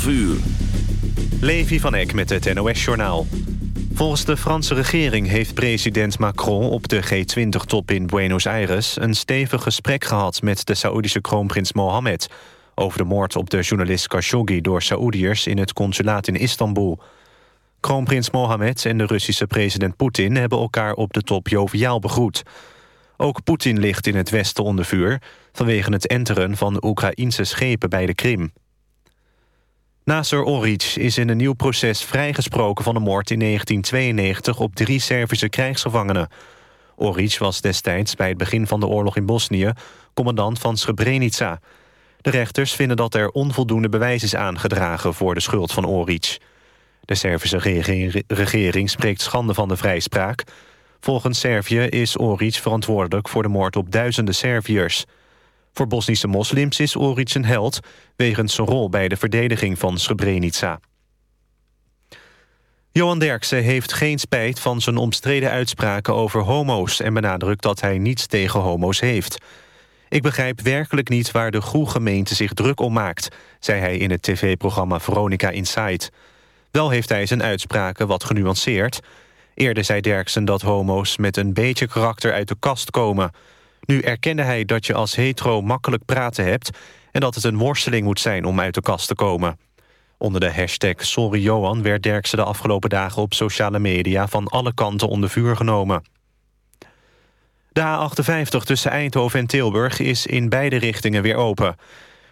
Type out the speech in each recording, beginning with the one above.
12 uur. Levi van Eck met het NOS-journaal. Volgens de Franse regering heeft president Macron op de G20-top in Buenos Aires... een stevig gesprek gehad met de Saoedische kroonprins Mohammed... over de moord op de journalist Khashoggi door Saoediërs in het consulaat in Istanbul. Kroonprins Mohammed en de Russische president Poetin hebben elkaar op de top joviaal begroet. Ook Poetin ligt in het westen onder vuur... vanwege het enteren van Oekraïnse schepen bij de Krim. Nasser Oric is in een nieuw proces vrijgesproken van de moord in 1992 op drie Servische krijgsgevangenen. Oric was destijds bij het begin van de oorlog in Bosnië commandant van Srebrenica. De rechters vinden dat er onvoldoende bewijs is aangedragen voor de schuld van Oric. De Servische regering spreekt schande van de vrijspraak. Volgens Servië is Oric verantwoordelijk voor de moord op duizenden Serviërs. Voor Bosnische moslims is Oric een held... wegens zijn rol bij de verdediging van Srebrenica. Johan Derksen heeft geen spijt van zijn omstreden uitspraken over homo's... en benadrukt dat hij niets tegen homo's heeft. Ik begrijp werkelijk niet waar de GroE-gemeente zich druk om maakt... zei hij in het tv-programma Veronica Inside. Wel heeft hij zijn uitspraken wat genuanceerd. Eerder zei Derksen dat homo's met een beetje karakter uit de kast komen... Nu erkende hij dat je als hetero makkelijk praten hebt... en dat het een worsteling moet zijn om uit de kast te komen. Onder de hashtag Sorry Johan werd Derksen de afgelopen dagen op sociale media... van alle kanten onder vuur genomen. De A58 tussen Eindhoven en Tilburg is in beide richtingen weer open.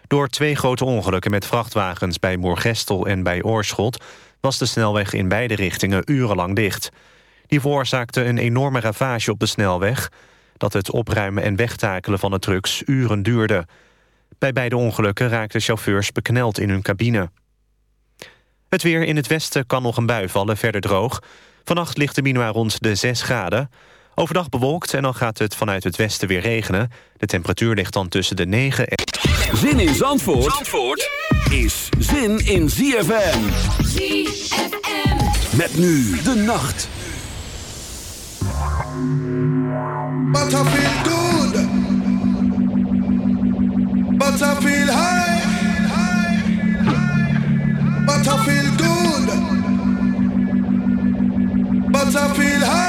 Door twee grote ongelukken met vrachtwagens bij Moergestel en bij Oorschot... was de snelweg in beide richtingen urenlang dicht. Die veroorzaakte een enorme ravage op de snelweg dat het opruimen en wegtakelen van de trucks uren duurde. Bij beide ongelukken raakten chauffeurs bekneld in hun cabine. Het weer in het westen kan nog een bui vallen, verder droog. Vannacht ligt de minima rond de 6 graden. Overdag bewolkt en dan gaat het vanuit het westen weer regenen. De temperatuur ligt dan tussen de 9 en... Zin in Zandvoort, Zandvoort is zin in ZFM. ZFM. Met nu de nacht. But I feel good. But I feel high. But I feel good. But I feel high.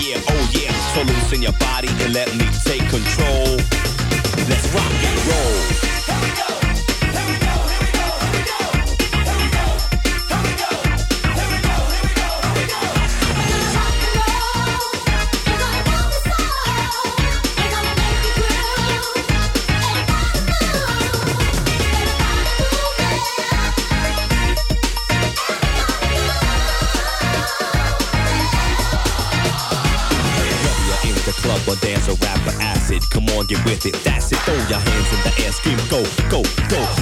yeah, oh yeah. So loosen your body and let me take control. Let's rock and roll. Here we go.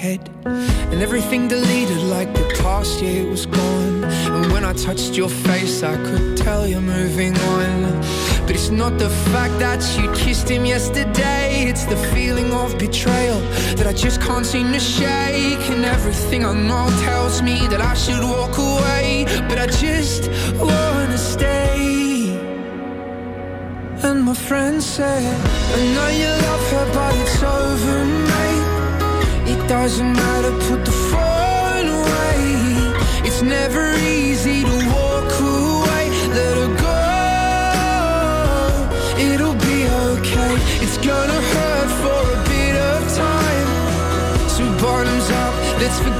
head. And everything deleted like the past year was gone. And when I touched your face, I could tell you're moving on. But it's not the fact that you kissed him yesterday, it's the feeling of betrayal that I just can't seem to shake. And everything I know tells me that I should walk away, but I just wanna stay. And my friend said, I know you love her, but it's over, mate. Doesn't matter, put the phone away. It's never easy to walk away. Let her go. It'll be okay. It's gonna hurt for a bit of time. So bottoms up, let's forget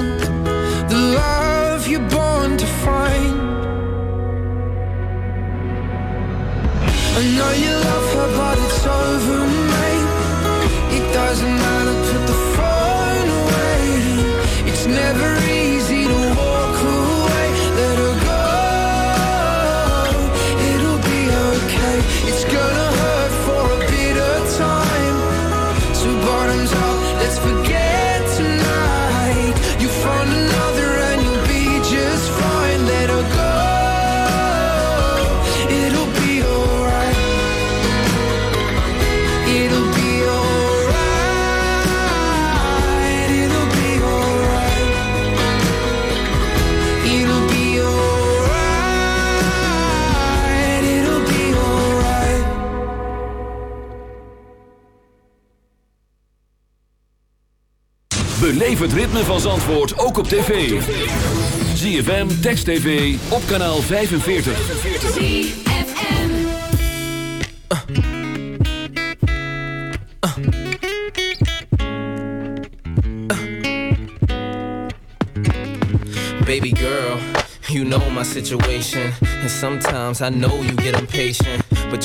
het ritme van Zandvoort ook op tv. ZFM, Text TV, op kanaal 45. Baby girl, you know my situation. And sometimes I know you get impatient.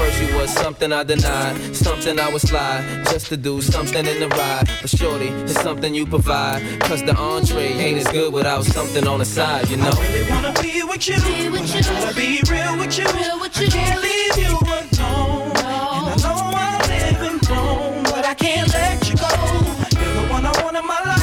At first you was something I denied, something I would slide just to do something in the ride. But shorty, it's something you provide. Cause the entree ain't as good without something on the side, you know. I really wanna be with you. Be with you. Wanna be real with you. Real with you. I can't leave you alone. No. And I know I'm living wrong, but I can't let you go. You're the one I want in my life.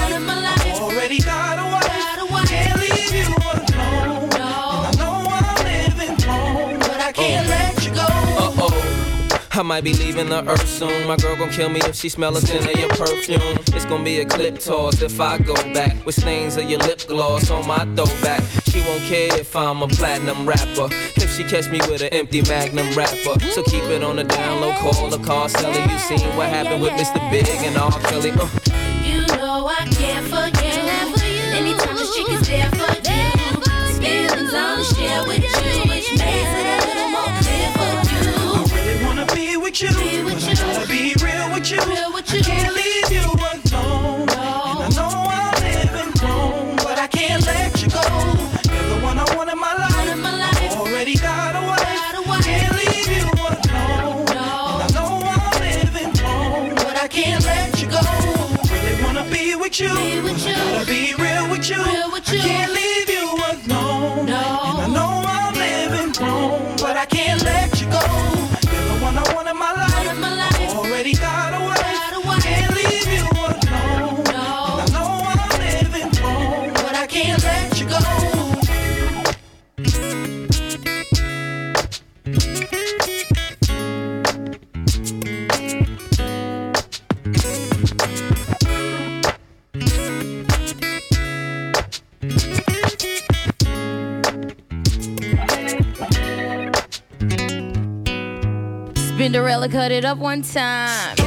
I might be leaving the earth soon. My girl gon' kill me if she smell a scent of your perfume. It's gon' be a clip toss if I go back with stains of your lip gloss on my throwback. She won't care if I'm a platinum rapper. If she catch me with an empty magnum wrapper. So keep it on the down low, call the car seller. You seen what happened with Mr. Big and R. Kelly. Uh. You. Cut it up one time.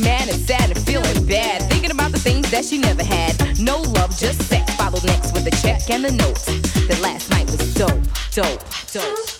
mad and sad and feeling bad. Thinking about the things that she never had. No love, just sex. Followed next with a check and the note. The last night was dope, dope, dope.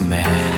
Mookie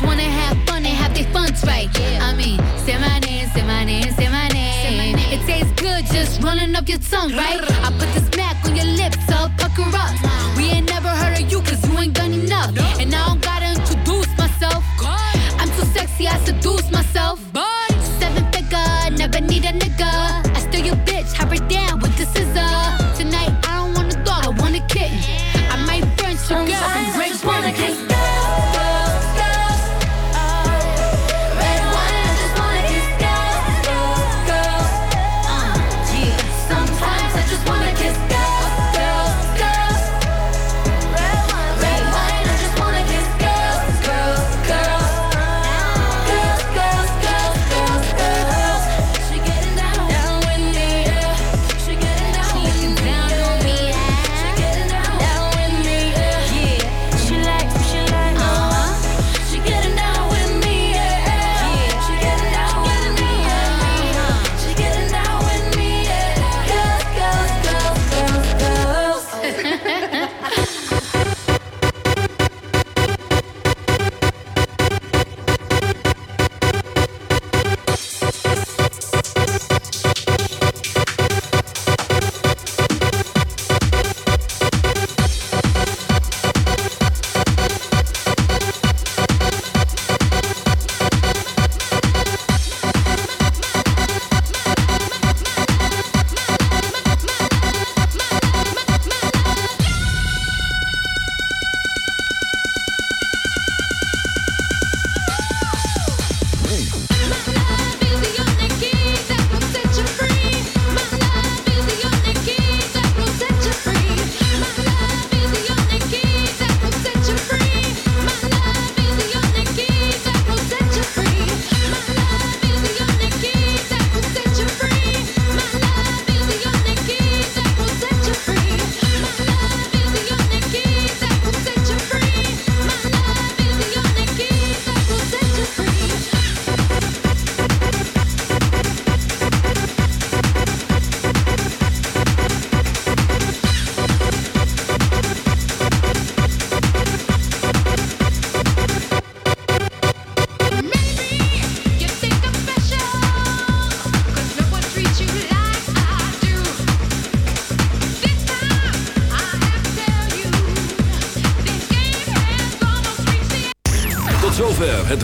just wanna have fun and have their funds right. Yeah. I mean, say my name, say my name, say my name. Say my name. It tastes good just running up your tongue, right? I put the